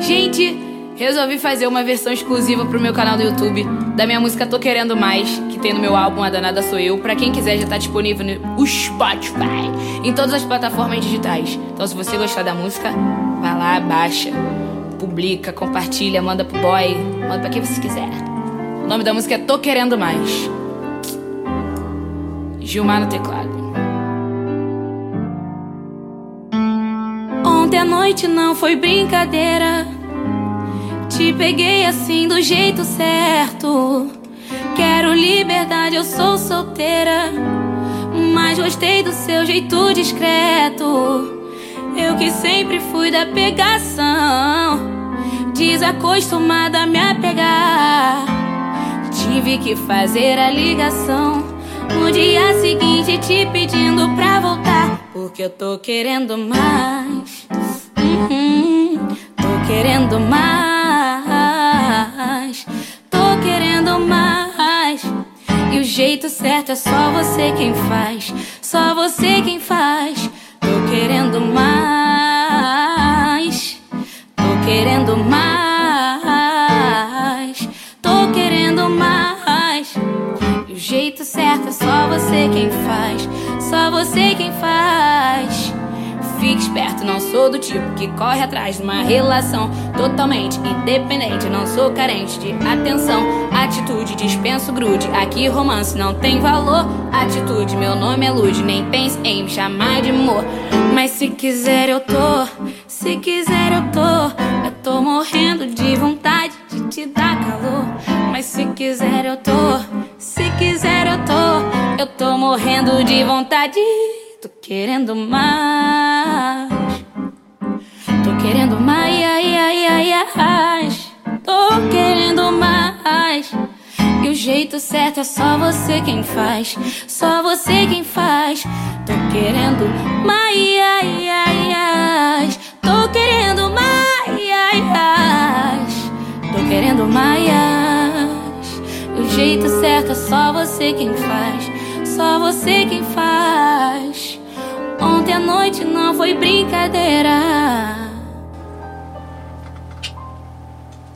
Gente, resolvi fazer uma versão exclusiva pro meu canal do YouTube da minha música Tô Querendo Mais, que tem no meu álbum A Danada Sou Eu. Pra quem quiser, já tá disponível no Spotify, em todas as plataformas digitais. Então, se você gostar da música, vai lá, baixa, publica, compartilha, manda pro boy, manda pra quem você quiser. O nome da música é Tô Querendo Mais. Gilmar no teclado. À noite não foi brincadeira. Te peguei assim do jeito certo. Quero liberdade, eu sou solteira. Mas gostei do seu jeito discreto. Eu que sempre fui da pegação. Desacostumada a me apegar. Tive que fazer a ligação. No dia seguinte, te pedindo pra voltar. Porque eu tô querendo mais. Uhum, tô querendo mais. Tô querendo mais. E o jeito certo é só você quem faz. Só você quem faz. Tô querendo mais. Tô querendo mais. Tô querendo mais. E o jeito certo é só você quem faz. Só você quem faz. Fique esperto, não sou do tipo que corre atrás de uma relação totalmente independente. Não sou carente de atenção, atitude, dispenso grude. Aqui romance não tem valor. Atitude, meu nome é Lud, nem pense em me chamar de amor. Mas se quiser eu tô, se quiser eu tô. Eu tô morrendo de vontade de te dar calor. Mas se quiser eu tô, se quiser eu tô. Eu tô morrendo de vontade. Tô querendo mais. Tô querendo mais, ai, ai, ai, ai. Tô querendo mais. E o jeito certo é só você quem faz. Só você quem faz. Tô querendo mais, ai, ai, ai. Tô querendo mais, ai, ai. Tô querendo mais. E o jeito certo é só você quem faz. Só você quem faz. Ontem à noite não foi brincadeira.